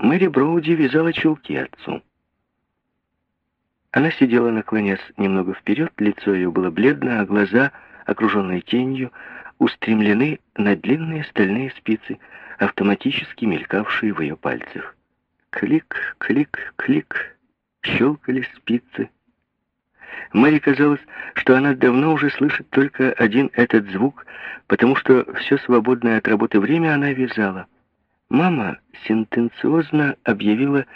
Мэри Броуди вязала чулки отцу. Она сидела, наклонясь немного вперед, лицо ее было бледно, а глаза, окруженные тенью, устремлены на длинные стальные спицы, автоматически мелькавшие в ее пальцах. Клик, клик, клик, щелкали спицы. Мэри казалось, что она давно уже слышит только один этот звук, потому что все свободное от работы время она вязала. Мама сентенциозно объявила,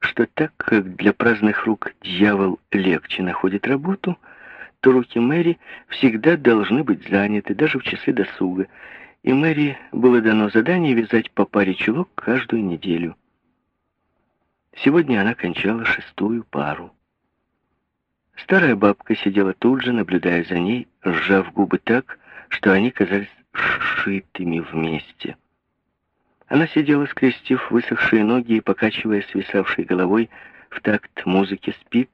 что так как для праздных рук дьявол легче находит работу, то руки Мэри всегда должны быть заняты, даже в часы досуга, и Мэри было дано задание вязать по паре чулок каждую неделю. Сегодня она кончала шестую пару. Старая бабка сидела тут же, наблюдая за ней, сжав губы так, что они казались сшитыми вместе. Она сидела, скрестив высохшие ноги и покачивая свисавшей головой в такт музыки спиц,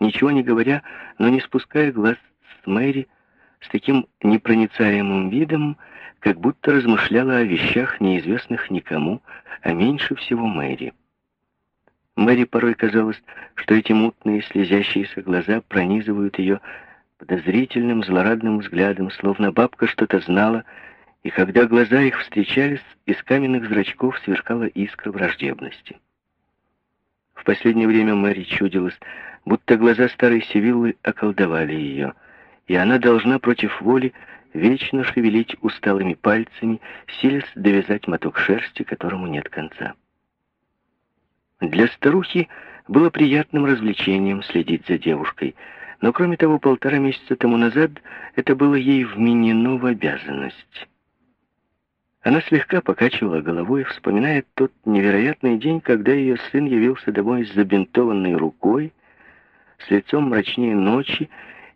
ничего не говоря, но не спуская глаз с Мэри, с таким непроницаемым видом, как будто размышляла о вещах, неизвестных никому, а меньше всего Мэри. Мэри порой казалось, что эти мутные слезящиеся глаза пронизывают ее подозрительным, злорадным взглядом, словно бабка что-то знала и когда глаза их встречались, из каменных зрачков сверкала искра враждебности. В последнее время Мэри чудилась, будто глаза старой Севиллы околдовали ее, и она должна против воли вечно шевелить усталыми пальцами, силясь довязать моток шерсти, которому нет конца. Для старухи было приятным развлечением следить за девушкой, но кроме того, полтора месяца тому назад это было ей вменено в обязанность. Она слегка покачивала головой, вспоминая тот невероятный день, когда ее сын явился домой с забинтованной рукой, с лицом мрачнее ночи,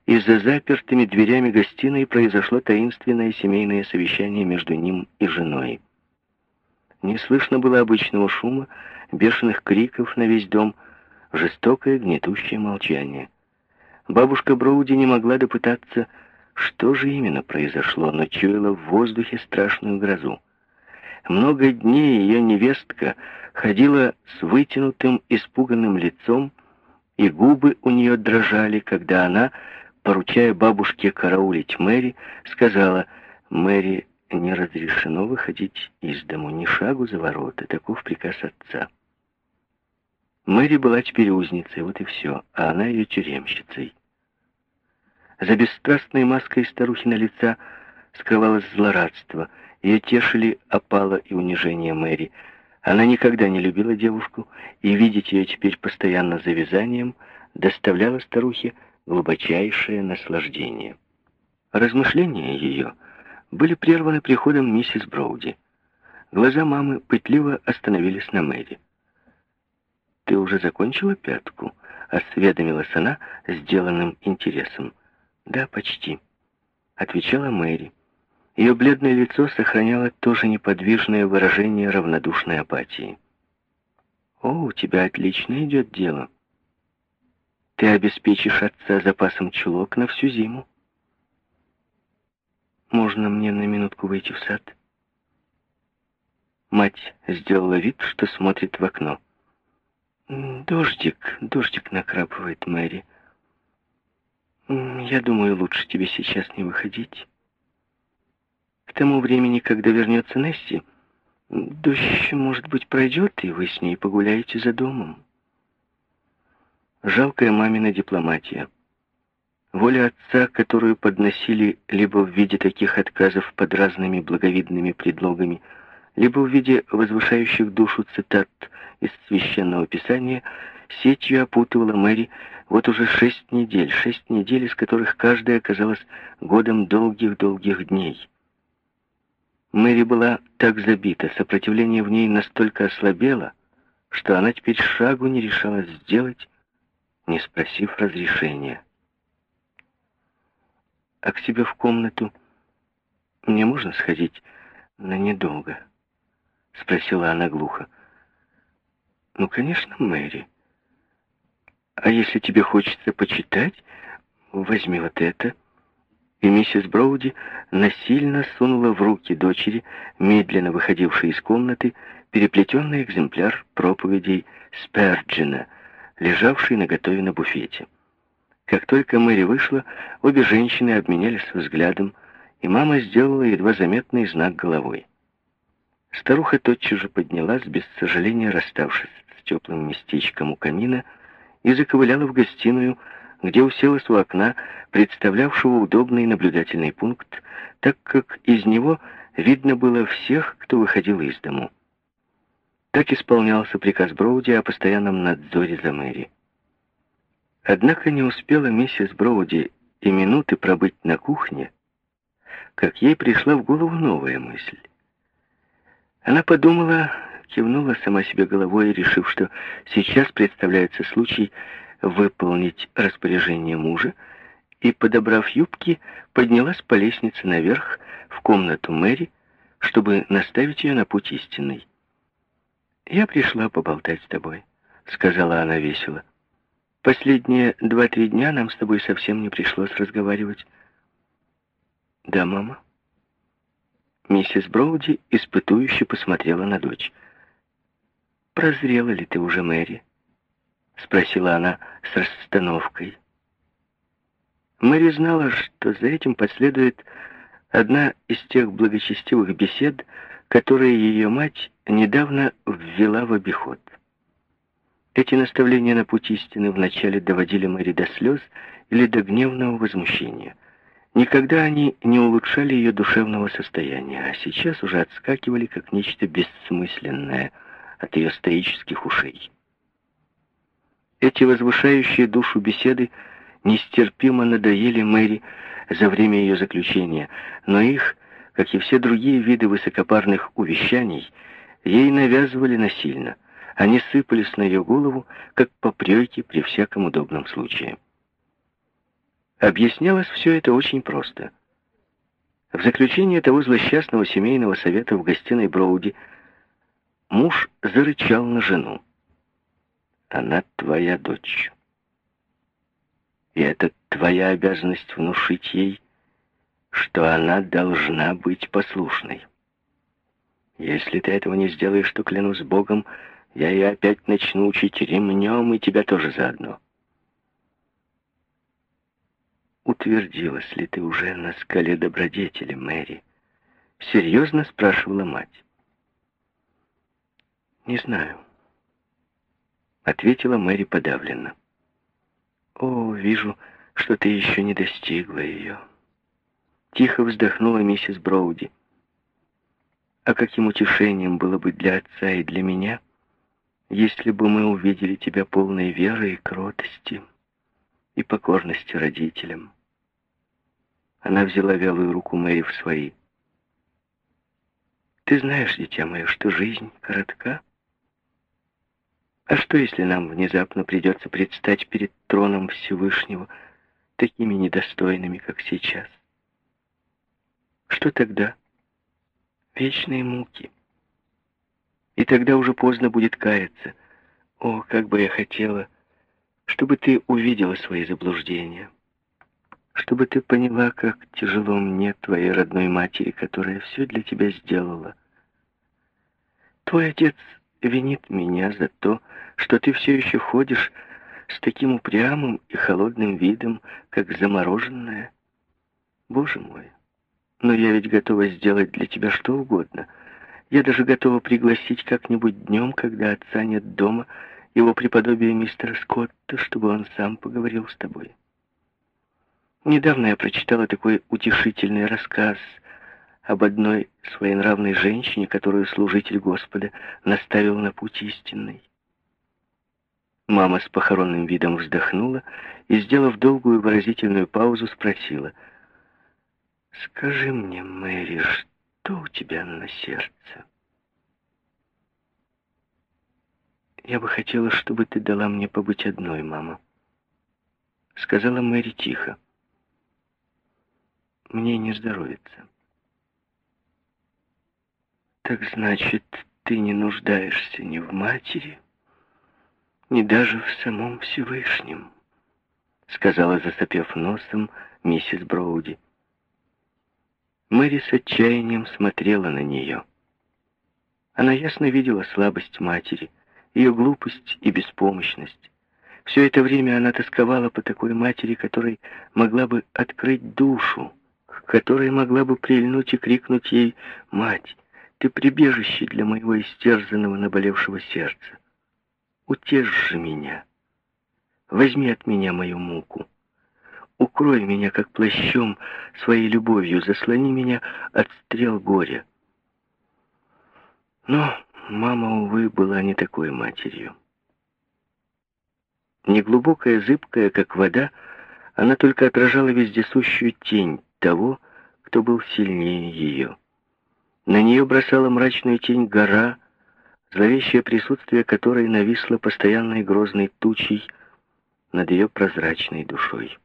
и за запертыми дверями гостиной произошло таинственное семейное совещание между ним и женой. Не слышно было обычного шума, бешеных криков на весь дом, жестокое гнетущее молчание. Бабушка Броуди не могла допытаться, что же именно произошло, но чуяла в воздухе страшную грозу. Много дней ее невестка ходила с вытянутым, испуганным лицом, и губы у нее дрожали, когда она, поручая бабушке караулить Мэри, сказала, «Мэри, не разрешено выходить из дому ни шагу за ворота, таков приказ отца». Мэри была теперь узницей, вот и все, а она ее тюремщицей. За бесстрастной маской старухи на лица скрывалось злорадство. Ее тешили опала и унижение Мэри. Она никогда не любила девушку, и видеть ее теперь постоянно за вязанием доставляло старухе глубочайшее наслаждение. Размышления ее были прерваны приходом миссис Броуди. Глаза мамы пытливо остановились на Мэри. «Ты уже закончила пятку?» — осведомилась она сделанным интересом. «Да, почти», — отвечала Мэри. Ее бледное лицо сохраняло тоже неподвижное выражение равнодушной апатии. «О, у тебя отлично идет дело. Ты обеспечишь отца запасом чулок на всю зиму. Можно мне на минутку выйти в сад?» Мать сделала вид, что смотрит в окно. «Дождик, дождик накрапывает, Мэри. Я думаю, лучше тебе сейчас не выходить. К тому времени, когда вернется Несси, дождь, может быть, пройдет, и вы с ней погуляете за домом. Жалкая мамина дипломатия. Воля отца, которую подносили либо в виде таких отказов под разными благовидными предлогами, либо в виде возвышающих душу цитат из Священного Писания, сетью опутывала Мэри вот уже шесть недель, шесть недель, из которых каждая оказалась годом долгих-долгих дней. Мэри была так забита, сопротивление в ней настолько ослабело, что она теперь шагу не решалась сделать, не спросив разрешения. «А к себе в комнату мне можно сходить на недолго?» — спросила она глухо. «Ну, конечно, Мэри. А если тебе хочется почитать, возьми вот это». И миссис Броуди насильно сунула в руки дочери, медленно выходившей из комнаты, переплетенный экземпляр проповедей Сперджина, лежавший на готове на буфете. Как только Мэри вышла, обе женщины обменялись взглядом, и мама сделала едва заметный знак головой. Старуха тотчас же поднялась, без сожаления расставшись с теплым местечком у камина, и заковыляла в гостиную, где уселась у окна, представлявшего удобный наблюдательный пункт, так как из него видно было всех, кто выходил из дому. Так исполнялся приказ Броуди о постоянном надзоре за Мэри. Однако не успела миссис Броуди и минуты пробыть на кухне, как ей пришла в голову новая мысль. Она подумала, кивнула сама себе головой, решив, что сейчас представляется случай выполнить распоряжение мужа, и, подобрав юбки, поднялась по лестнице наверх в комнату Мэри, чтобы наставить ее на путь истинный. «Я пришла поболтать с тобой», — сказала она весело. «Последние два-три дня нам с тобой совсем не пришлось разговаривать». «Да, мама». Миссис Броуди испытующе посмотрела на дочь. «Прозрела ли ты уже, Мэри?» — спросила она с расстановкой. Мэри знала, что за этим последует одна из тех благочестивых бесед, которые ее мать недавно ввела в обиход. Эти наставления на путь истины вначале доводили Мэри до слез или до гневного возмущения. Никогда они не улучшали ее душевного состояния, а сейчас уже отскакивали как нечто бессмысленное от ее стоических ушей. Эти возвышающие душу беседы нестерпимо надоели Мэри за время ее заключения, но их, как и все другие виды высокопарных увещаний, ей навязывали насильно. Они сыпались на ее голову, как попреки при всяком удобном случае. Объяснялось все это очень просто. В заключение того злосчастного семейного совета в гостиной Броуди муж зарычал на жену. «Она твоя дочь. И это твоя обязанность внушить ей, что она должна быть послушной. Если ты этого не сделаешь, то, клянусь Богом, я ее опять начну учить ремнем, и тебя тоже заодно. утвердилась ли ты уже на скале добродетели, Мэри?» Серьезно спрашивала мать. «Не знаю», — ответила Мэри подавленно. «О, вижу, что ты еще не достигла ее». Тихо вздохнула миссис Броуди. «А каким утешением было бы для отца и для меня, если бы мы увидели тебя полной веры и кротости?» и покорности родителям. Она взяла вялую руку Мэри в свои. «Ты знаешь, дитя мое, что жизнь коротка? А что, если нам внезапно придется предстать перед троном Всевышнего такими недостойными, как сейчас? Что тогда? Вечные муки. И тогда уже поздно будет каяться. О, как бы я хотела, чтобы ты увидела свои заблуждения, чтобы ты поняла, как тяжело мне, твоей родной матери, которая все для тебя сделала. Твой отец винит меня за то, что ты все еще ходишь с таким упрямым и холодным видом, как замороженная. Боже мой, но я ведь готова сделать для тебя что угодно. Я даже готова пригласить как-нибудь днем, когда отца нет дома, его преподобие мистера Скотта, чтобы он сам поговорил с тобой. Недавно я прочитала такой утешительный рассказ об одной своенравной женщине, которую служитель Господа наставил на путь истинный. Мама с похоронным видом вздохнула и, сделав долгую выразительную паузу, спросила, «Скажи мне, Мэри, что у тебя на сердце?» «Я бы хотела, чтобы ты дала мне побыть одной, мама», — сказала Мэри тихо. «Мне не здоровится». «Так значит, ты не нуждаешься ни в матери, ни даже в самом Всевышнем», — сказала, засопев носом, миссис Броуди. Мэри с отчаянием смотрела на нее. Она ясно видела слабость матери, ее глупость и беспомощность. Все это время она тосковала по такой матери, которой могла бы открыть душу, которой могла бы прильнуть и крикнуть ей «Мать, ты прибежище для моего истерзанного наболевшего сердца! Утешь же меня! Возьми от меня мою муку!» Укрой меня, как плащом, своей любовью, заслони меня от стрел горя. Но мама, увы, была не такой матерью. Неглубокая, зыбкая, как вода, она только отражала вездесущую тень того, кто был сильнее ее. На нее бросала мрачную тень гора, зловещее присутствие которой нависло постоянной грозной тучей над ее прозрачной душой.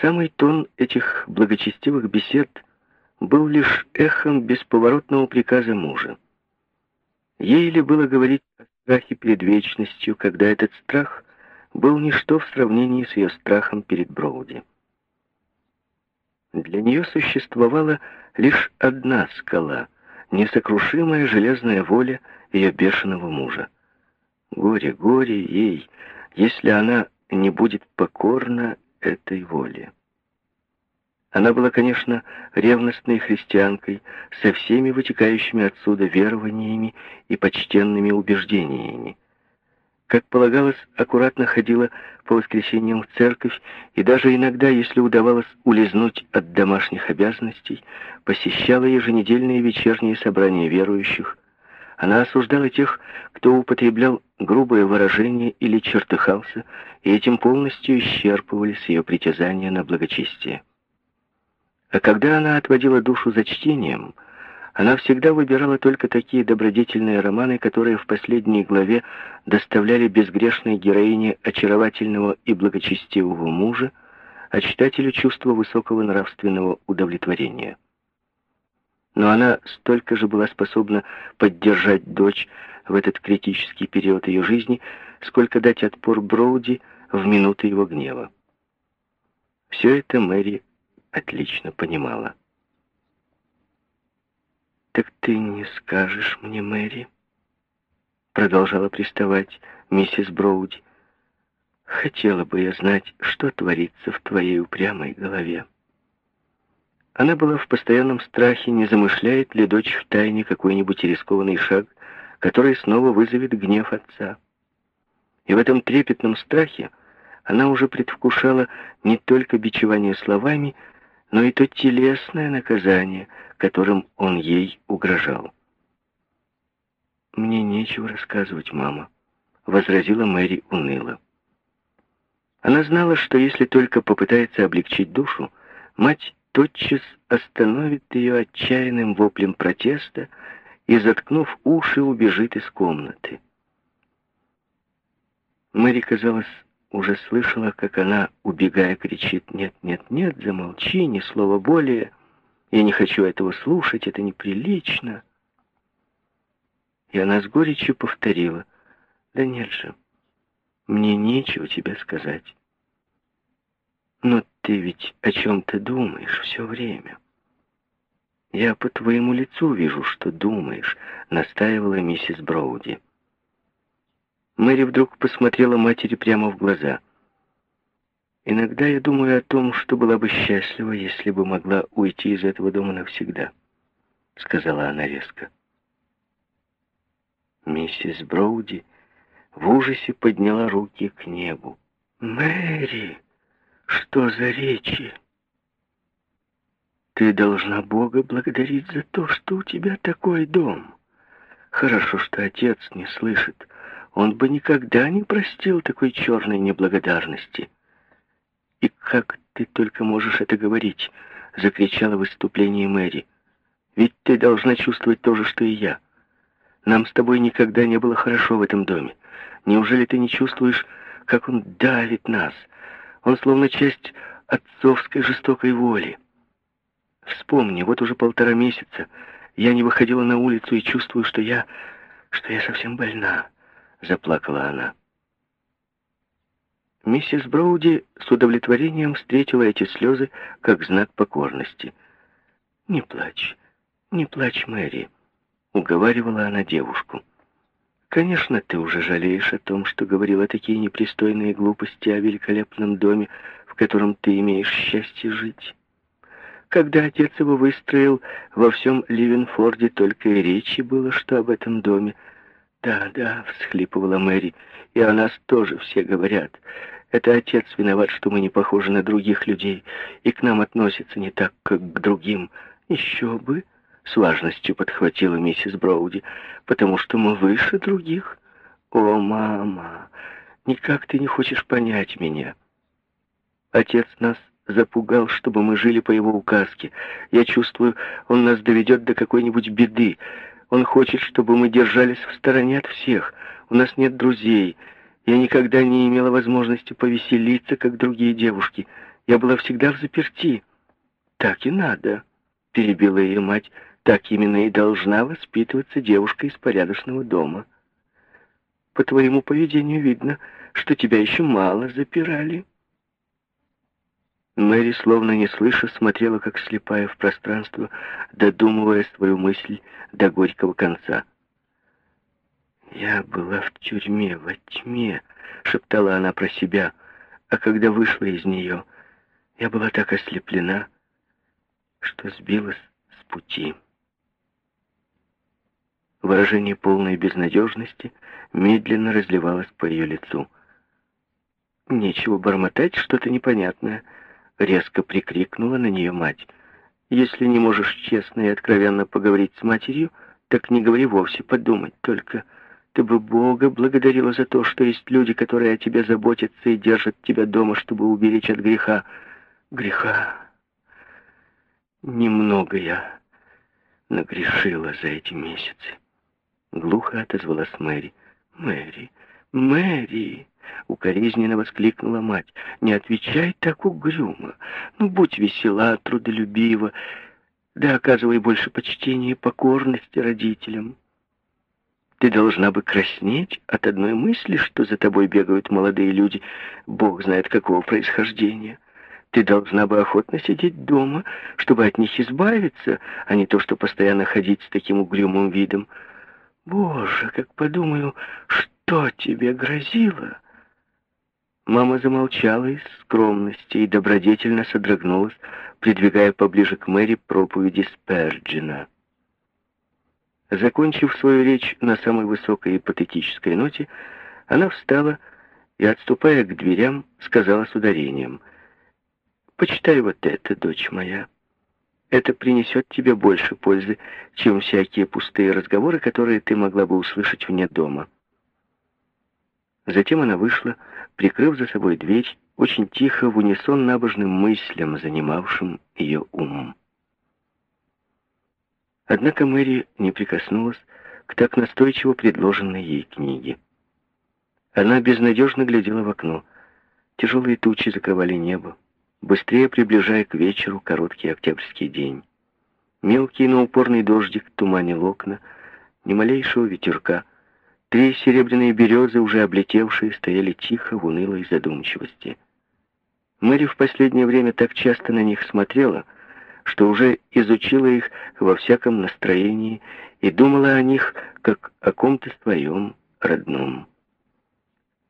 Самый тон этих благочестивых бесед был лишь эхом бесповоротного приказа мужа. Ей ли было говорить о страхе перед вечностью, когда этот страх был ничто в сравнении с ее страхом перед Броуди? Для нее существовала лишь одна скала, несокрушимая железная воля ее бешеного мужа. Горе, горе ей, если она не будет покорна этой воле. Она была, конечно, ревностной христианкой, со всеми вытекающими отсюда верованиями и почтенными убеждениями. Как полагалось, аккуратно ходила по воскресеньям в церковь и даже иногда, если удавалось улизнуть от домашних обязанностей, посещала еженедельные вечерние собрания верующих, она осуждала тех, кто употреблял грубое выражение или чертыхался, и этим полностью исчерпывались ее притязания на благочестие. А когда она отводила душу за чтением, она всегда выбирала только такие добродетельные романы, которые в последней главе доставляли безгрешной героине очаровательного и благочестивого мужа, а читателю чувство высокого нравственного удовлетворения но она столько же была способна поддержать дочь в этот критический период ее жизни, сколько дать отпор Броуди в минуты его гнева. Все это Мэри отлично понимала. «Так ты не скажешь мне, Мэри?» Продолжала приставать миссис Броуди. «Хотела бы я знать, что творится в твоей упрямой голове». Она была в постоянном страхе, не замышляет ли дочь в тайне какой-нибудь рискованный шаг, который снова вызовет гнев отца. И в этом трепетном страхе она уже предвкушала не только бичевание словами, но и то телесное наказание, которым он ей угрожал. «Мне нечего рассказывать, мама», — возразила Мэри уныло. Она знала, что если только попытается облегчить душу, мать тотчас остановит ее отчаянным воплем протеста и, заткнув уши, убежит из комнаты. Мэри, казалось, уже слышала, как она, убегая, кричит «Нет, нет, нет, замолчи, ни слова более, я не хочу этого слушать, это неприлично». И она с горечью повторила «Да нет же, мне нечего тебе сказать». Но ты ведь о чем-то думаешь все время. Я по твоему лицу вижу, что думаешь, настаивала миссис Броуди. Мэри вдруг посмотрела матери прямо в глаза. Иногда я думаю о том, что была бы счастлива, если бы могла уйти из этого дома навсегда, сказала она резко. Миссис Броуди в ужасе подняла руки к небу. «Мэри!» Что за речи? Ты должна Бога благодарить за то, что у тебя такой дом. Хорошо, что отец не слышит. Он бы никогда не простил такой черной неблагодарности. И как ты только можешь это говорить? Закричала в выступлении Мэри. Ведь ты должна чувствовать то же, что и я. Нам с тобой никогда не было хорошо в этом доме. Неужели ты не чувствуешь, как он давит нас, он словно часть отцовской жестокой воли. Вспомни, вот уже полтора месяца я не выходила на улицу и чувствую, что я... что я совсем больна, — заплакала она. Миссис Броуди с удовлетворением встретила эти слезы как знак покорности. «Не плачь, не плачь, Мэри. — уговаривала она девушку. «Конечно, ты уже жалеешь о том, что говорила такие непристойные глупости о великолепном доме, в котором ты имеешь счастье жить. Когда отец его выстроил, во всем Ливенфорде только и речи было, что об этом доме. «Да, да», — всхлипывала Мэри, — «и о нас тоже все говорят. Это отец виноват, что мы не похожи на других людей, и к нам относятся не так, как к другим. Еще бы!» — с важностью подхватила миссис Броуди, «потому что мы выше других. О, мама, никак ты не хочешь понять меня. Отец нас запугал, чтобы мы жили по его указке. Я чувствую, он нас доведет до какой-нибудь беды. Он хочет, чтобы мы держались в стороне от всех. У нас нет друзей. Я никогда не имела возможности повеселиться, как другие девушки. Я была всегда в заперти. Так и надо, перебила ее мать. Так именно и должна воспитываться девушка из порядочного дома. По твоему поведению видно, что тебя еще мало запирали. Мэри, словно не слыша, смотрела, как слепая в пространство, додумывая свою мысль до горького конца. «Я была в тюрьме, во тьме», — шептала она про себя, а когда вышла из нее, я была так ослеплена, что сбилась с пути. Выражение полной безнадежности медленно разливалось по ее лицу. Нечего бормотать что-то непонятное — Резко прикрикнула на нее мать. «Если не можешь честно и откровенно поговорить с матерью, так не говори вовсе, подумать только. Ты бы Бога благодарила за то, что есть люди, которые о тебе заботятся и держат тебя дома, чтобы уберечь от греха. Греха. Немного я нагрешила за эти месяцы». Глухо отозвалась Мэри. «Мэри, Мэри!» Укоризненно воскликнула мать. «Не отвечай так угрюмо. Ну, будь весела, трудолюбива. Да оказывай больше почтения и покорности родителям. Ты должна бы краснеть от одной мысли, что за тобой бегают молодые люди, бог знает какого происхождения. Ты должна бы охотно сидеть дома, чтобы от них избавиться, а не то, что постоянно ходить с таким угрюмым видом. Боже, как подумаю, что тебе грозило!» Мама замолчала из скромности и добродетельно содрогнулась, придвигая поближе к Мэри проповеди Сперджина. Закончив свою речь на самой высокой и патетической ноте, она встала и, отступая к дверям, сказала с ударением, «Почитай вот это, дочь моя. Это принесет тебе больше пользы, чем всякие пустые разговоры, которые ты могла бы услышать вне дома». Затем она вышла, прикрыв за собой дверь, очень тихо, в унисон набожным мыслям, занимавшим ее ум. Однако Мэри не прикоснулась к так настойчиво предложенной ей книге. Она безнадежно глядела в окно. Тяжелые тучи закрывали небо, быстрее приближая к вечеру короткий октябрьский день. Мелкий, но упорный дождик туманил окна, ни малейшего ветерка — Три серебряные березы, уже облетевшие, стояли тихо в унылой задумчивости. Мэри в последнее время так часто на них смотрела, что уже изучила их во всяком настроении и думала о них, как о ком-то своем родном.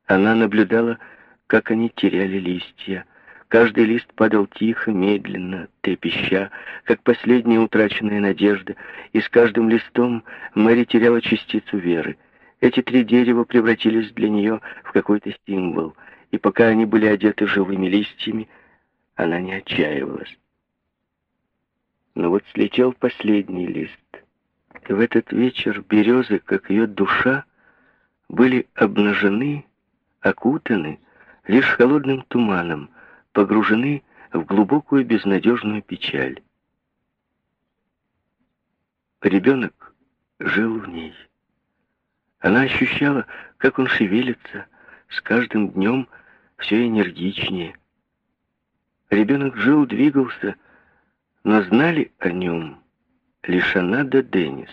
Она наблюдала, как они теряли листья. Каждый лист падал тихо, медленно, трепеща, как последняя утраченная надежда, и с каждым листом Мэри теряла частицу веры — эти три дерева превратились для нее в какой-то символ, и пока они были одеты живыми листьями, она не отчаивалась. Но вот слетел последний лист. И в этот вечер березы, как ее душа, были обнажены, окутаны лишь холодным туманом, погружены в глубокую безнадежную печаль. Ребенок жил в ней. Она ощущала, как он шевелится, с каждым днем все энергичнее. Ребенок жил, двигался, но знали о нем лишь она да Деннис.